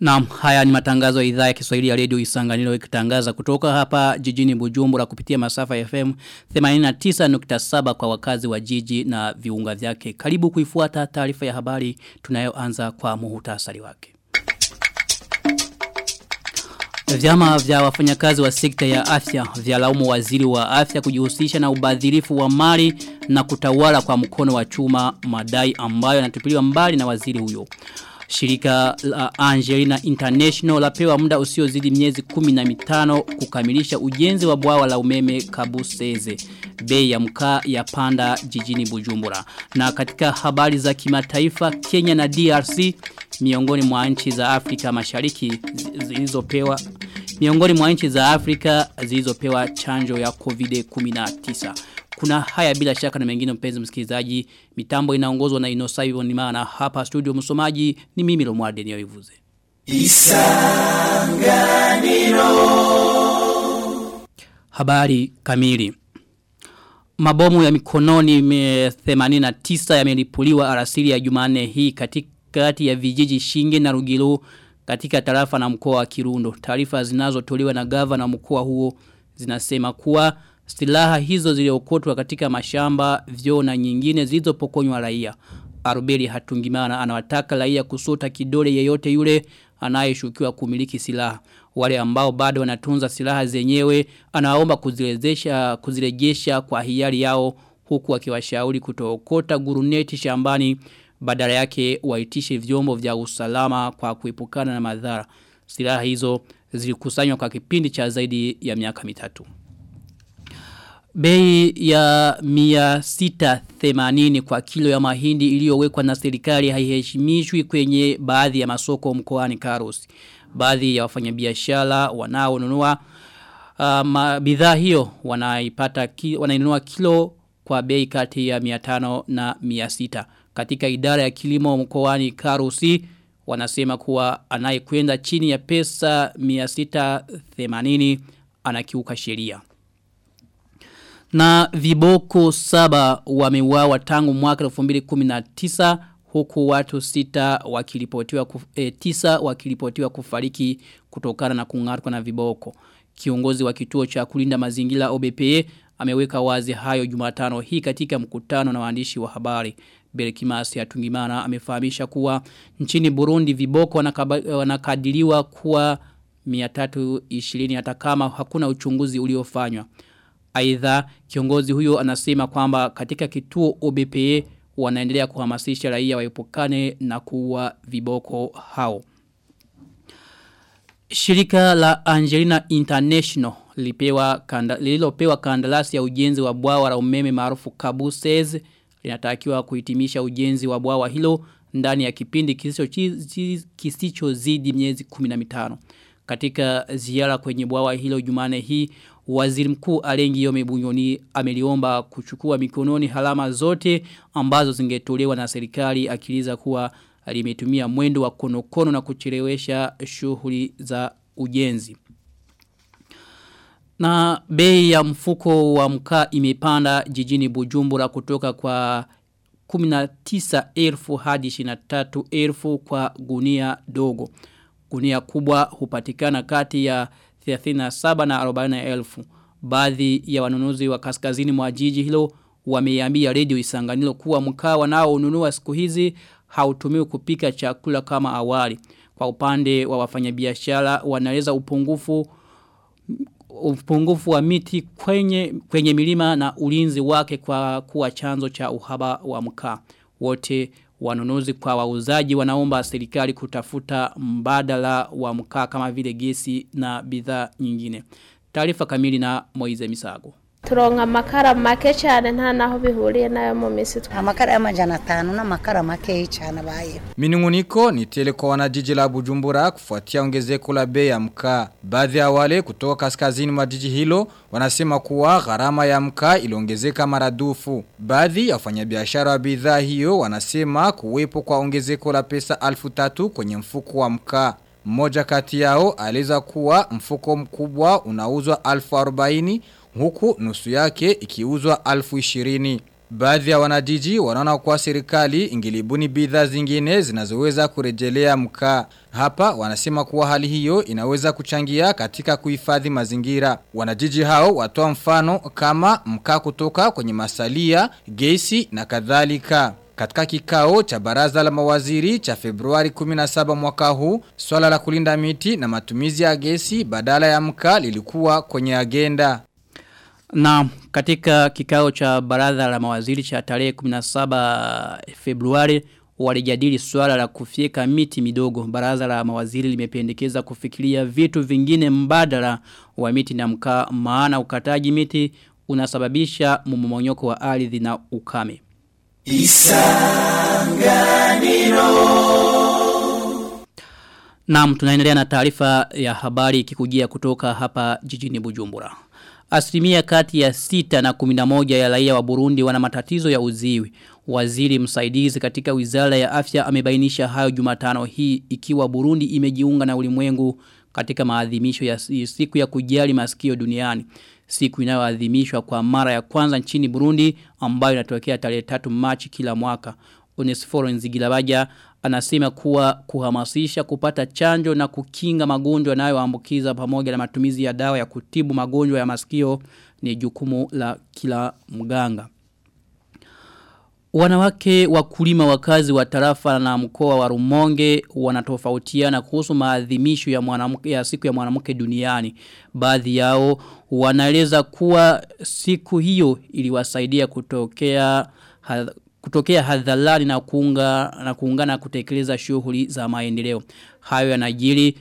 Naam, haya ni matangazo ya idhaa ya Kiswahili ya Radio Isanganiro ikitangaza kutoka hapa jijini Bujumbura kupitia masafa FM 89.7 kwa wakazi wa jiji na viunga vyake. Karibu kuifuata taarifa ya habari tunayoanza kwa muhutasari wake. Vyama vya wafanyakazi wa sekta ya afya vya laumu waziri wa afya kujihusisha na ubadhirifu wa mali na kutawala kwa mkono wa chuma madai ambayo yanatupiliwa mbali na waziri huyo. Shirika la Angelina International lapewa muda usiozidi miezi kumi na mitano kukamilisha ujenzi wa bwawa la umeme Kabuseze. Bei ya mkaa ya panda jijini Bujumbura. Na katika habari za kimataifa Kenya na DRC miongoni mwa nchi za Afrika Mashariki zilizopewa miongoni mwa nchi za Afrika zilizopewa chanjo ya COVID-19. Kuna haya bila shaka na mengine mpenzi msikilizaji. Mitambo inaongozwa na Inosa Ivonimana hapa studio msomaji ni mimi Lomwarde Nyoivuze. Isanganiro Habari kamili Mabomu ya mikononi 89 yamelipuliwa arasili ya Jumane hii katikati ya vijiji Shinge na Rugilo katika tarafa na mkoa wa Kirundo. Taarifa zinazotolewa na gava na mkoa huo zinasema kuwa Silaha hizo ziliokotwa katika mashamba, vyo na nyingine zilizopokonywa raia. Arubeli hatungimana anawataka raia kusota kidole yeyote yule anayeshukiwa kumiliki silaha. Wale ambao bado wanatunza silaha zenyewe anaomba kuzirejesha kuzirejesha kwa hiari yao huku akiwashauri kutookota guruneti shambani badala yake waitishe vyombo vya usalama kwa kuepukana na madhara. Silaha hizo zilikusanywa kwa kipindi cha zaidi ya miaka mitatu. Bei ya mia sita themanini kwa kilo ya mahindi iliyowekwa na serikali haiheshimishwi kwenye baadhi ya masoko mkoani Karusi. Baadhi ya wafanyabiashara wanaonunua uh, bidhaa hiyo wanaipata ki, wanainunua kilo kwa bei kati ya 500 na 600. Katika idara ya kilimo mkoani Karusi wanasema kuwa anayekwenda chini ya pesa 680 anakiuka sheria. Na viboko saba wameuawa tangu mwaka 2019 huku watu sita wakilipotiwa kuf, e, tisa wakilipotiwa kufariki kutokana na kungatwa na viboko. Kiongozi wa kituo cha kulinda mazingira OBPE ameweka wazi hayo Jumatano hii katika mkutano na waandishi wa habari. Berkimasi ya Tungimana amefahamisha kuwa nchini Burundi viboko wanakadiriwa kuwa 320 hata kama hakuna uchunguzi uliofanywa. Aidha kiongozi huyo anasema kwamba katika kituo OBPE wanaendelea kuhamasisha raia waepukane na kuwa viboko hao. Shirika la Angelina International lipewa kanda, lililopewa kandarasi ya ujenzi wa bwawa la umeme maarufu Kabuses linatakiwa kuhitimisha ujenzi wa bwawa hilo ndani ya kipindi kisicho kisichozidi miezi 15. Katika ziara kwenye bwawa hilo Jumane hii Waziri mkuu Alengi Yome Bunyoni ameliomba kuchukua mikononi halama zote ambazo zingetolewa na serikali akiliza kuwa limetumia mwendo wa konokono na kuchelewesha shughuli za ujenzi. Na bei ya mfuko wa mkaa imepanda jijini Bujumbura kutoka kwa 19,000 hadi 23,000 kwa gunia dogo. Gunia kubwa hupatikana kati ya 37 na 40. Baadhi ya wanunuzi wa kaskazini mwa jiji hilo wameiambia redio isanganilo kuwa mkaa wanao ununua siku hizi hautumiwi kupika chakula kama awali. Kwa upande wa wafanyabiashara wanaeleza upungufu upungufu wa miti kwenye, kwenye milima na ulinzi wake kwa kuwa chanzo cha uhaba wa mkaa. Wote wanunuzi kwa wauzaji wanaomba serikali kutafuta mbadala wa mkaa kama vile gesi na bidhaa nyingine. Taarifa kamili na Moize Misago. Turonka amakara make cyane nta naho bihuriye nayo mu misi amakara y'amajana atanu n'amakara make cyane abayeho Minunguniko ni tele kwa wanajiji la Bujumbura kufuatia ongezeko la bei ya mkaa. Baadhi ya wale kutoka kaskazini mwa jiji hilo wanasema kuwa gharama ya mkaa iliongezeka maradufu. Baadhi ya wafanyabiashara wa bidhaa hiyo wanasema kuwepo kwa ongezeko la pesa alfu tatu kwenye mfuko wa mkaa. Mmoja kati yao aliza kuwa mfuko mkubwa unauzwa alfu arobaini huku nusu yake ikiuzwa alfu ishirini. Baadhi ya wanajiji wanaona kuwa serikali ingilibuni bidhaa zingine zinazoweza kurejelea mkaa. Hapa wanasema kuwa hali hiyo inaweza kuchangia katika kuhifadhi mazingira. Wanajiji hao watoa mfano kama mkaa kutoka kwenye masalia, gesi na kadhalika. Katika kikao cha baraza la mawaziri cha Februari 17 mwaka huu, swala la kulinda miti na matumizi ya gesi badala ya mkaa lilikuwa kwenye agenda. Na katika kikao cha baraza la mawaziri cha tarehe 17 Februari walijadili swala la kufyeka miti midogo. Baraza la mawaziri limependekeza kufikiria vitu vingine mbadala wa miti na mkaa maana ukataji miti unasababisha mmomonyoko wa ardhi na ukame. Isanganiro Naam tunaendelea na taarifa ya habari kikujia kutoka hapa jijini Bujumbura. Asilimia kati ya sita na kuminamoja ya raia wa Burundi wana matatizo ya uziwi. Waziri msaidizi katika wizara ya afya amebainisha hayo jumatano hii ikiwa Burundi imejiunga na ulimwengu katika maadhimisho ya siku ya kujali masikio duniani. Siku inayoadhimishwa kwa mara ya kwanza nchini Burundi ambayo inatokea tarehe 3 Machi kila mwaka. Onesforo Nzigilabaja anasema kuwa kuhamasisha kupata chanjo na kukinga magonjwa yanayoambukiza pamoja na matumizi ya dawa ya kutibu magonjwa ya masikio ni jukumu la kila mganga. Wanawake wakulima wakazi wa tarafa na mkoa wa Rumonge wanatofautiana kuhusu maadhimisho ya mwanamke ya siku ya mwanamke duniani. Baadhi yao wanaeleza kuwa siku hiyo iliwasaidia kutokea kutokea hadharani na kuunga na kuungana kutekeleza shughuli za maendeleo. Hayo yanajiri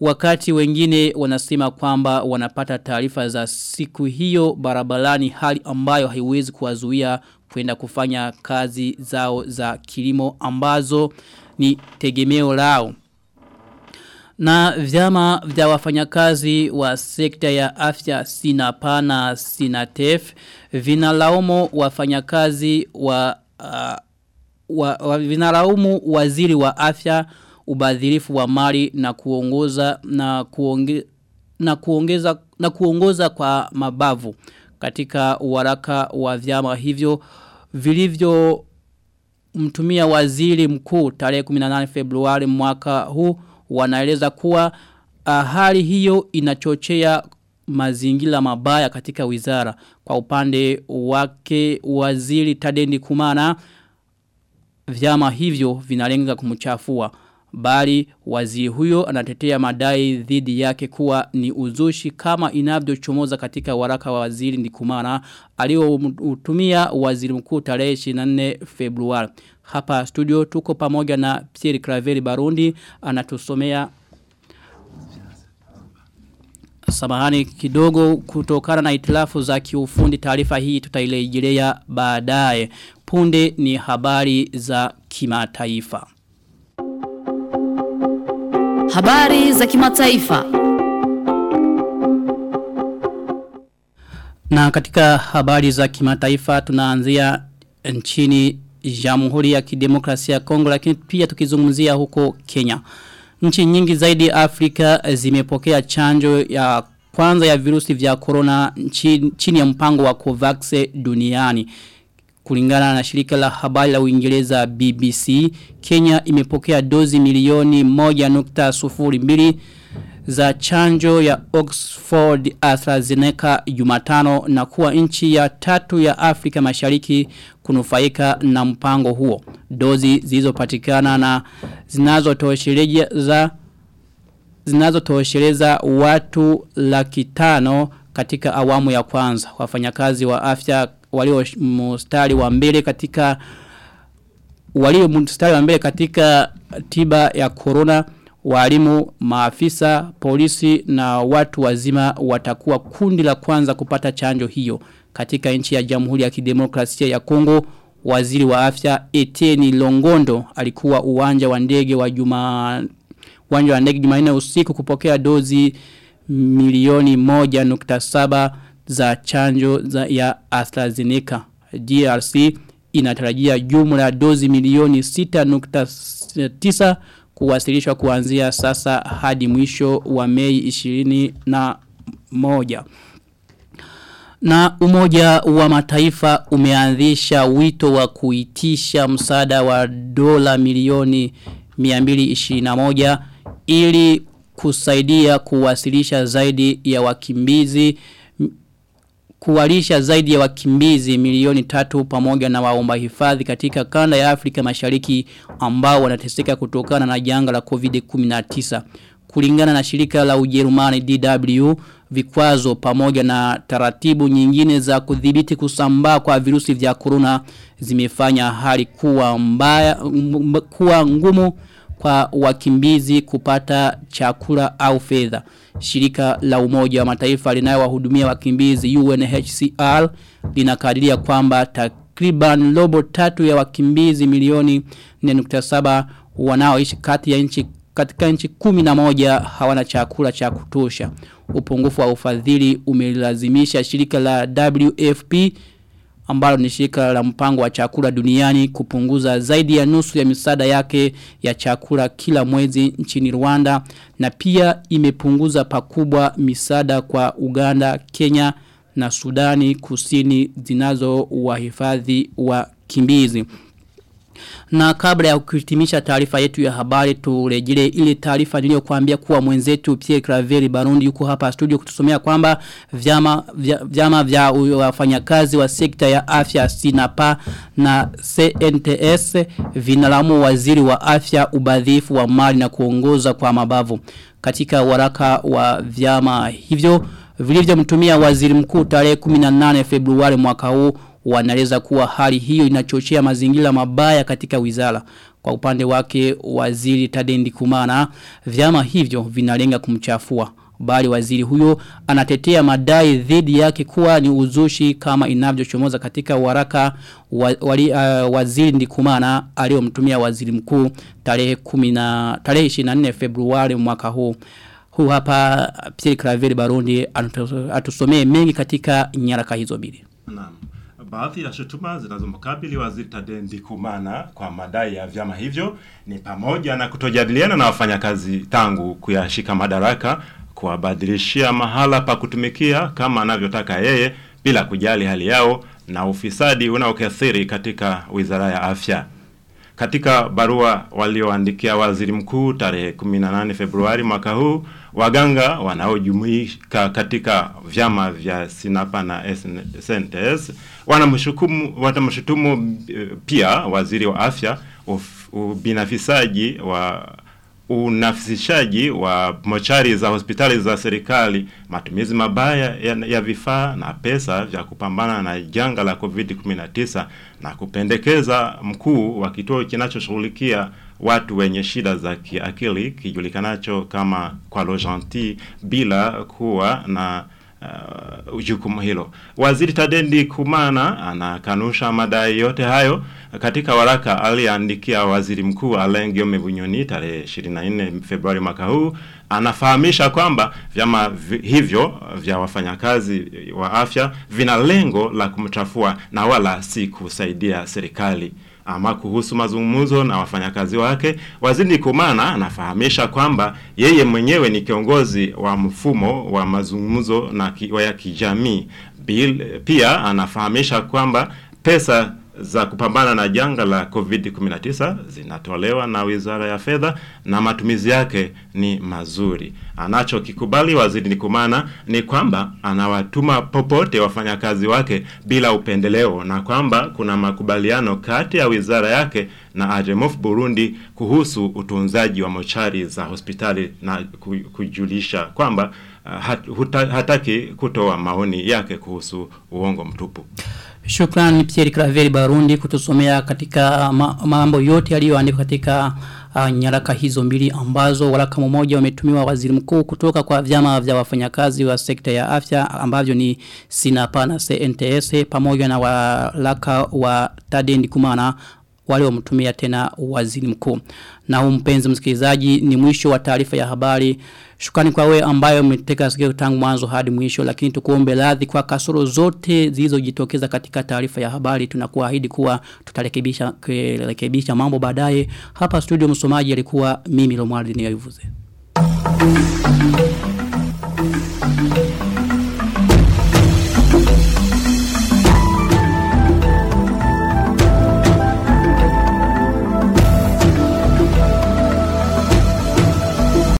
wakati wengine wanasema kwamba wanapata taarifa za siku hiyo barabarani hali ambayo haiwezi kuwazuia kwenda kufanya kazi zao za kilimo ambazo ni tegemeo lao. Na vyama vya wafanyakazi wa sekta ya afya Sinapa na Sinatef vinalaumu wafanyakazi wa, wa, wa vinalaumu waziri wa afya ubadhirifu wa mali na kuongoza na kuonge, na kuongeza na kuongoza kwa mabavu katika waraka wa vyama hivyo vilivyo mtumia waziri mkuu tarehe 18 Februari mwaka huu. Wanaeleza kuwa uh, hali hiyo inachochea mazingira mabaya katika wizara kwa upande wake waziri Tadendi Kumana vyama hivyo vinalenga kumchafua bali waziri huyo anatetea madai dhidi yake kuwa ni uzushi kama inavyochomoza katika waraka wa waziri Ndikumana aliotumia waziri mkuu tarehe 24 Februari. Hapa studio tuko pamoja na Pierre Craveri Barundi anatusomea Samahani kidogo kutokana na itilafu za kiufundi taarifa hii tutailejelea baadaye. Punde ni habari za kimataifa. Habari za kimataifa. Na katika habari za kimataifa tunaanzia nchini Jamhuri ya Kidemokrasia ya Kongo lakini pia tukizungumzia huko Kenya. Nchi nyingi zaidi Afrika zimepokea chanjo ya kwanza ya virusi vya corona chini, chini ya mpango wa Covax duniani. Kulingana na shirika la habari la Uingereza BBC, Kenya imepokea dozi milioni 1.02 za chanjo ya Oxford AstraZeneca Jumatano na kuwa nchi ya tatu ya Afrika Mashariki kunufaika na mpango huo. Dozi zilizopatikana na zinazotosheleza zinazotosheleza watu laki tano katika awamu ya kwanza. Wafanyakazi wa afya walio mstari wa mbele katika walio mstari wa mbele katika tiba ya corona walimu, maafisa, polisi na watu wazima watakuwa kundi la kwanza kupata chanjo hiyo. Katika nchi ya Jamhuri ya Kidemokrasia ya Kongo, waziri wa afya Etienne Longondo alikuwa uwanja wa ndege wa Juma uwanja wa ndege Jumanne usiku kupokea dozi milioni moja nukta saba za chanjo za ya AstraZeneca. DRC inatarajia jumla dozi milioni 6.9 kuwasilishwa kuanzia sasa hadi mwisho wa Mei 21. Na umoja wa mataifa umeanzisha wito wa kuitisha msaada wa dola milioni 221 ili kusaidia kuwasilisha zaidi ya wakimbizi kuwalisha zaidi ya wakimbizi milioni tatu pamoja na waomba hifadhi katika kanda ya Afrika mashariki ambao wanateseka kutokana na janga la COVID-19. Kulingana na shirika la ujerumani DW, vikwazo pamoja na taratibu nyingine za kudhibiti kusambaa kwa virusi vya corona zimefanya hali kuwa mbaya kuwa ngumu kwa wakimbizi kupata chakula au fedha. Shirika la umoja wa mataifa linayowahudumia wakimbizi UNHCR linakadiria kwamba takriban robo tatu ya wakimbizi milioni 4.7 wanaoishi kati ya nchi katika nchi kumi na moja hawana chakula cha kutosha. Upungufu wa ufadhili umelazimisha shirika la WFP ambalo ni shirika la mpango wa chakula duniani kupunguza zaidi ya nusu ya misaada yake ya chakula kila mwezi nchini Rwanda na pia imepunguza pakubwa misaada kwa Uganda, Kenya na Sudani kusini zinazo wahifadhi wa kimbizi. Na kabla ya kuhitimisha taarifa yetu ya habari turejele ile taarifa niliyokuambia kuwa mwenzetu Pierre Craveri Barundi yuko hapa studio kutusomea kwamba vyama vya, vyama vya wafanyakazi wa sekta ya afya Sinapa na CNTS vinalamu waziri wa afya ubadhifu wa mali na kuongoza kwa mabavu. Katika waraka wa vyama hivyo vilivyomtumia waziri mkuu tarehe 18 Februari mwaka huu wanaeleza kuwa hali hiyo inachochea mazingira mabaya katika wizara. Kwa upande wake waziri Tadendi Kumana, vyama hivyo vinalenga kumchafua. Bali waziri huyo anatetea madai dhidi yake kuwa ni uzushi kama inavyochomoza katika waraka wa, wali, uh, waziri Ndikumana aliyomtumia waziri mkuu tarehe 10 tarehe 24 Februari mwaka huu. Huu hapa Pierre Claver Barundi atusomee mengi katika nyaraka hizo mbili. Baadhi ya shutuma zinazomkabili waziri Tadendi Kumana kwa madai ya vyama hivyo ni pamoja na kutojadiliana na wafanyakazi tangu kuyashika madaraka, kuwabadilishia mahala pa kutumikia kama anavyotaka yeye bila kujali hali yao na ufisadi unaokithiri katika Wizara ya Afya. Katika barua walioandikia waziri mkuu tarehe 18 Februari mwaka huu, waganga wanaojumuika katika vyama vya Sinapa na SNTS wanamshukumu watamshutumu pia waziri wa afya ubinafisaji wa unafisishaji wa mochari za hospitali za serikali, matumizi mabaya ya, ya vifaa na pesa vya kupambana na janga la COVID-19 na kupendekeza mkuu wa kituo kinachoshughulikia watu wenye shida za kiakili kijulikanacho kama kwa Gentil bila kuwa na uh, jukumu hilo. Waziri Tadendi Kumana anakanusha madai yote hayo katika waraka aliandikia waziri mkuu Alain Guillaume Bunyoni tarehe 24 Februari mwaka huu anafahamisha kwamba vyama hivyo vya wafanyakazi wa afya vina lengo la kumchafua na wala si kusaidia serikali. Ama kuhusu mazungumzo na wafanyakazi wake, waziri Kumana anafahamisha kwamba yeye mwenyewe ni kiongozi wa mfumo wa mazungumzo na ki, ya kijamii. Pia anafahamisha kwamba pesa za kupambana na janga la COVID-19 zinatolewa na Wizara ya Fedha na matumizi yake ni mazuri. Anachokikubali waziri Nikumana ni kwamba anawatuma popote wafanyakazi wake bila upendeleo na kwamba kuna makubaliano kati ya wizara yake na Ajemof Burundi kuhusu utunzaji wa mochari za hospitali na kujulisha kwamba hat, huta, hataki kutoa maoni yake kuhusu uongo mtupu. Shukran Pierre Claver Barundi kutusomea katika ma mambo yote yaliyoandikwa katika uh, nyaraka hizo mbili ambazo waraka mmoja umetumiwa waziri mkuu kutoka kwa vyama vya wafanyakazi wa sekta ya afya ambavyo ni Sinapa na CNTS pamoja na waraka wa Tadendi Kumana waliomtumia tena waziri mkuu. Na huu mpenzi msikilizaji ni mwisho wa taarifa ya habari. Shukrani kwa wewe ambayo umeteka sikio tangu mwanzo hadi mwisho lakini tukuombe radhi kwa kasoro zote zilizojitokeza katika taarifa ya habari tunakuahidi kuwa tutarekebisha kurekebisha mambo baadaye. Hapa studio msomaji alikuwa mimi Romuald Niyavuze. Thank you.